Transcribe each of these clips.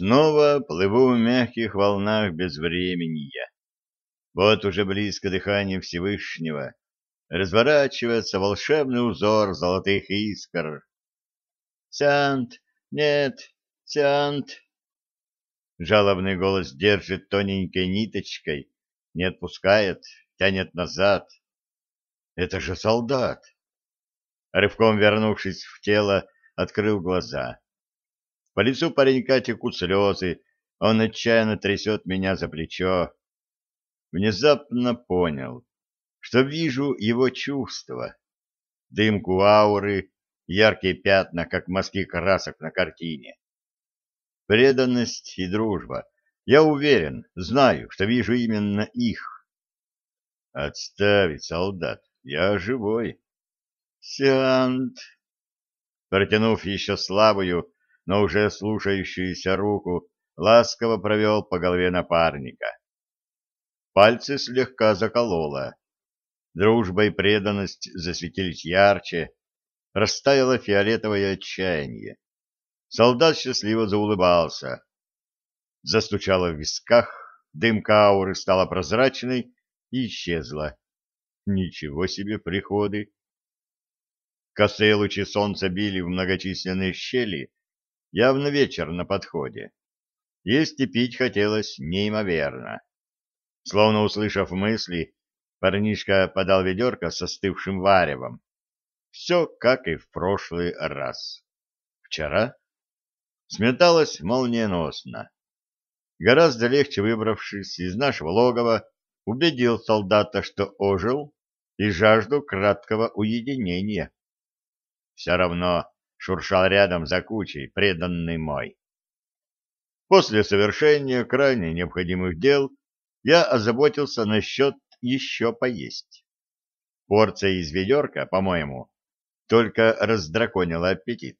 Снова плыву в мягких волнах безвременья. Вот уже близко дыхание Всевышнего. Разворачивается волшебный узор золотых искр. «Сиант! Нет! Сиант!» Жалобный голос держит тоненькой ниточкой, не отпускает, тянет назад. «Это же солдат!» Рывком вернувшись в тело, открыл глаза. По лицу паренька текут слезы, он отчаянно трясет меня за плечо. Внезапно понял, что вижу его чувства. Дымку ауры, яркие пятна, как мазки красок на картине. Преданность и дружба. Я уверен, знаю, что вижу именно их. Отставить, солдат, я живой. Сиант. Протянув еще слабую, но уже слушающуюся руку ласково провел по голове напарника. Пальцы слегка закололо. Дружба и преданность засветились ярче, растаяло фиолетовое отчаяние. Солдат счастливо заулыбался. Застучало в висках, дымка ауры стала прозрачной и исчезла. Ничего себе приходы! Косые лучи солнца били в многочисленные щели, Явно вечер на подходе. Есть и пить хотелось неимоверно. Словно услышав мысли, парнишка подал ведерко со остывшим варевом. Все как и в прошлый раз. Вчера сметалось молниеносно. Гораздо легче выбравшись из нашего логова, убедил солдата, что ожил, и жажду краткого уединения. Все равно шуршал рядом за кучей, преданный мой. После совершения крайне необходимых дел я озаботился насчет еще поесть. Порция из ведерка, по-моему, только раздраконила аппетит.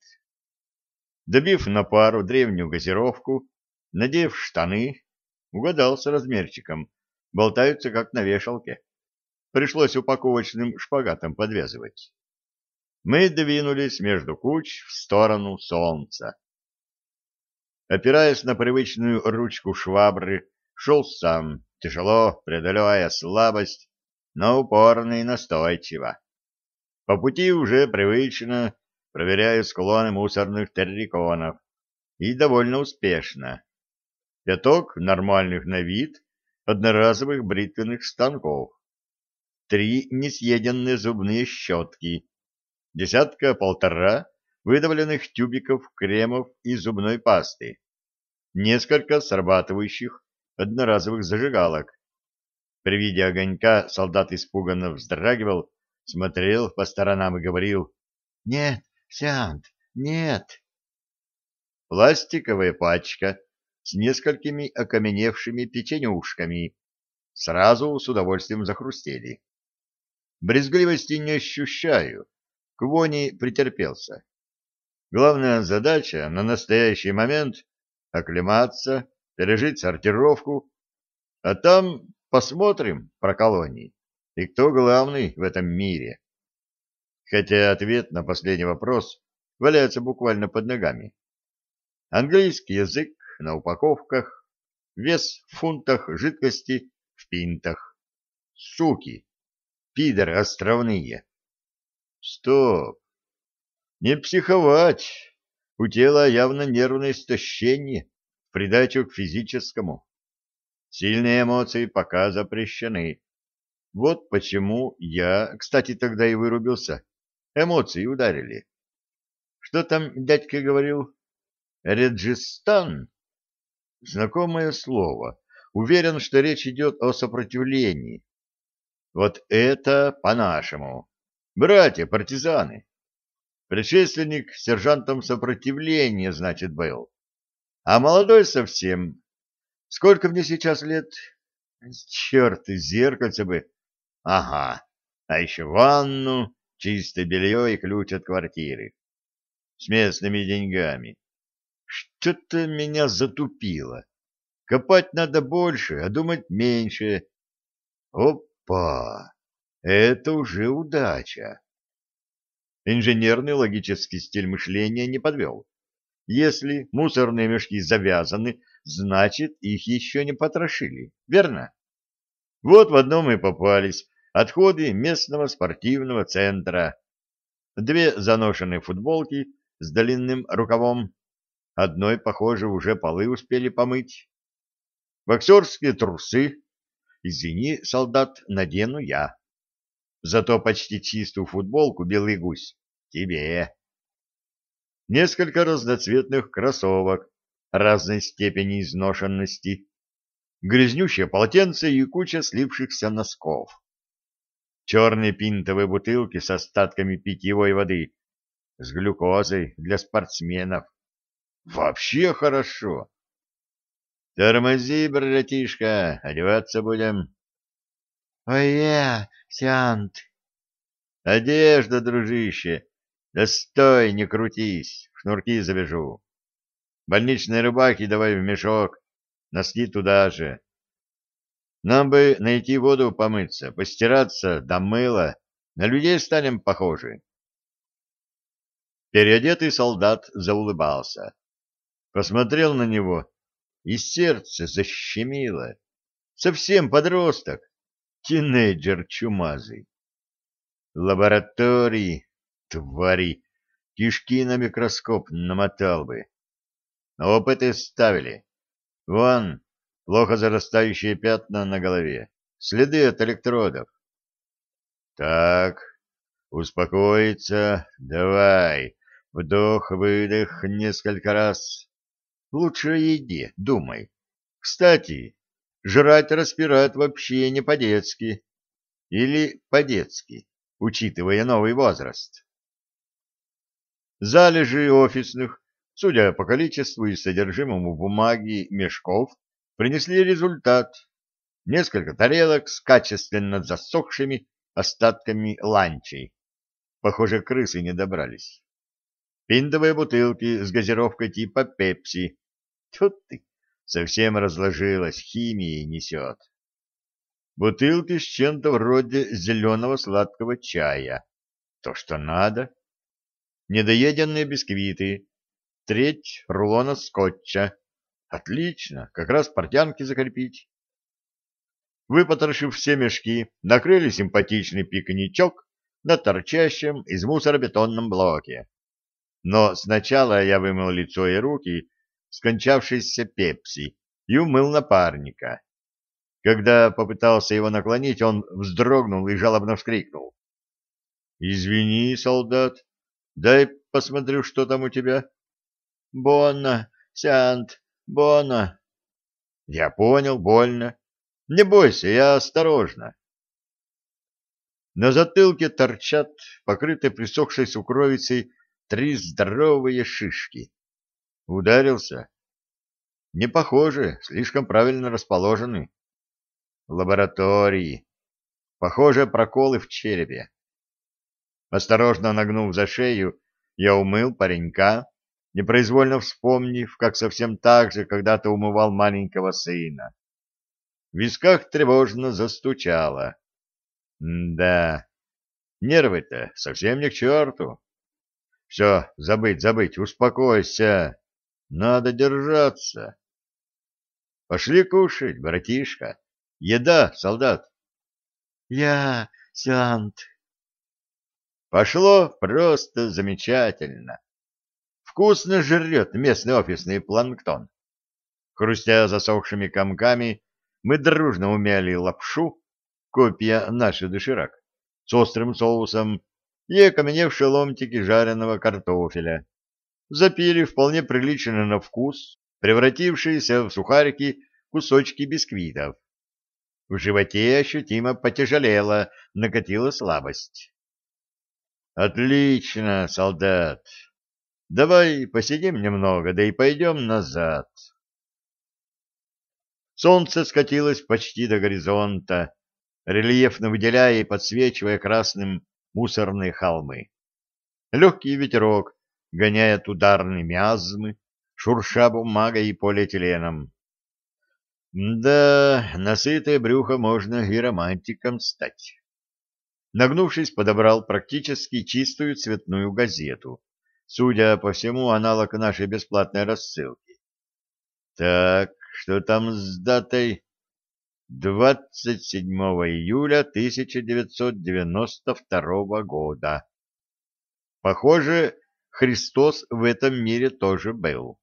Добив на пару древнюю газировку, надев штаны, угадал с размерчиком, болтаются как на вешалке. Пришлось упаковочным шпагатом подвязывать мы двинулись между куч в сторону солнца. Опираясь на привычную ручку швабры, шел сам, тяжело преодолевая слабость, но упорно и настойчиво. По пути уже привычно проверяю склоны мусорных терриконов, и довольно успешно. Пяток нормальных на вид одноразовых бритвенных станков, три несъеденные зубные щетки — десятка-полтора выдавленных тюбиков кремов и зубной пасты, несколько срабатывающих одноразовых зажигалок. При виде огонька солдат испуганно вздрагивал, смотрел по сторонам и говорил «Нет, Сиант, нет!» Пластиковая пачка с несколькими окаменевшими печенюшками сразу с удовольствием захрустели. Брезгливости не ощущаю, к Квони претерпелся. Главная задача на настоящий момент — оклематься, пережить сортировку, а там посмотрим про колонии и кто главный в этом мире. Хотя ответ на последний вопрос валяется буквально под ногами. Английский язык на упаковках, вес в фунтах жидкости в пинтах. Суки, пидоры островные. Стоп! Не психовать! У тела явно нервное истощение, в придачу к физическому. Сильные эмоции пока запрещены. Вот почему я, кстати, тогда и вырубился. Эмоции ударили. Что там дядька говорил? Реджистан? Знакомое слово. Уверен, что речь идет о сопротивлении. Вот это по-нашему. Братья-партизаны, предшественник сержантом сопротивления, значит, был. А молодой совсем. Сколько мне сейчас лет? Черт, зеркальце бы. Ага, а еще ванну, чистое белье и ключ от квартиры. С местными деньгами. Что-то меня затупило. Копать надо больше, а думать меньше. Опа! Это уже удача. Инженерный логический стиль мышления не подвел. Если мусорные мешки завязаны, значит, их еще не потрошили, верно? Вот в одном и попались отходы местного спортивного центра. Две заношенные футболки с длинным рукавом. Одной, похоже, уже полы успели помыть. Боксерские трусы. Извини, солдат, надену я. Зато почти чистую футболку «Белый гусь» тебе. Несколько разноцветных кроссовок разной степени изношенности, грязнющее полотенце и куча слипшихся носков. Черные пинтовые бутылки с остатками питьевой воды, с глюкозой для спортсменов. Вообще хорошо. Тормози, братишка, одеваться будем. Ое, Сиант! Одежда, дружище! Да стой, не крутись, шнурки завяжу. Больничные рубахи давай в мешок, носки туда же. Нам бы найти воду помыться, постираться до мыла, на людей станем похожи. Переодетый солдат заулыбался. Посмотрел на него, и сердце защемило. Совсем подросток, Тинейджер чумазый. Лаборатории, твари, кишки на микроскоп намотал бы. Опыты ставили. Вон, плохо зарастающие пятна на голове, следы от электродов. Так, успокоиться, давай, вдох-выдох несколько раз. Лучше иди, думай. Кстати, жрать распирает вообще не по-детски. Или по-детски, учитывая новый возраст. Залежи офисных, судя по количеству и содержимому бумаги мешков, принесли результат. Несколько тарелок с качественно засохшими остатками ланчей. Похоже, крысы не добрались. Пиндовые бутылки с газировкой типа «Пепси». Тьфу ты, совсем разложилась, химией несет. Бутылки с чем-то вроде зеленого сладкого чая. То, что надо. Недоеденные бисквиты. Треть рулона скотча. Отлично, как раз портянки закрепить. Выпотрошив все мешки, накрыли симпатичный пикничок на торчащем из мусора бетонном блоке. Но сначала я вымыл лицо и руки, скончавшейся пепси и умыл напарника. Когда попытался его наклонить, он вздрогнул и жалобно вскрикнул. — Извини, солдат, дай посмотрю, что там у тебя. — Бонна, Сиант, Бонна. — Я понял, больно. Не бойся, я осторожно. На затылке торчат, покрытые присохшей сукровицей, три здоровые шишки. Ударился? Не похоже, слишком правильно расположены. Лаборатории. Похоже, проколы в черепе. Осторожно нагнув за шею, я умыл паренька, непроизвольно вспомнив, как совсем так же когда-то умывал маленького сына. В висках тревожно застучало. Да, нервы-то совсем не к черту. Все, забыть, забыть, успокойся. Надо держаться. Пошли кушать, братишка. Еда, солдат. Я, Сиант. Пошло просто замечательно. Вкусно жрет местный офисный планктон. Хрустя засохшими комками, мы дружно умяли лапшу, копия наши доширак, с острым соусом и окаменевшие ломтики жареного картофеля запили вполне прилично на вкус, превратившиеся в сухарики кусочки бисквитов. В животе ощутимо потяжелело, накатила слабость. «Отлично, солдат! Давай посидим немного, да и пойдем назад!» Солнце скатилось почти до горизонта, рельефно выделяя и подсвечивая красным мусорные холмы. Легкий ветерок гоняет ударные миазмы, шурша бумагой и полиэтиленом. Да, насытое брюхо можно и романтиком стать. Нагнувшись, подобрал практически чистую цветную газету. Судя по всему, аналог нашей бесплатной рассылки. Так, что там с датой? 27 июля 1992 года. Похоже, Христос в этом мире тоже был.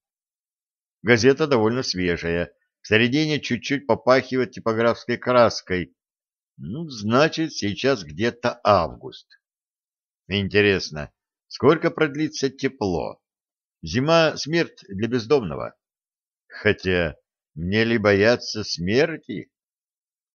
Газета довольно свежая, в середине чуть-чуть попахивает типографской краской. Ну, значит, сейчас где-то август. Интересно, сколько продлится тепло? Зима — смерть для бездомного. Хотя мне ли бояться смерти?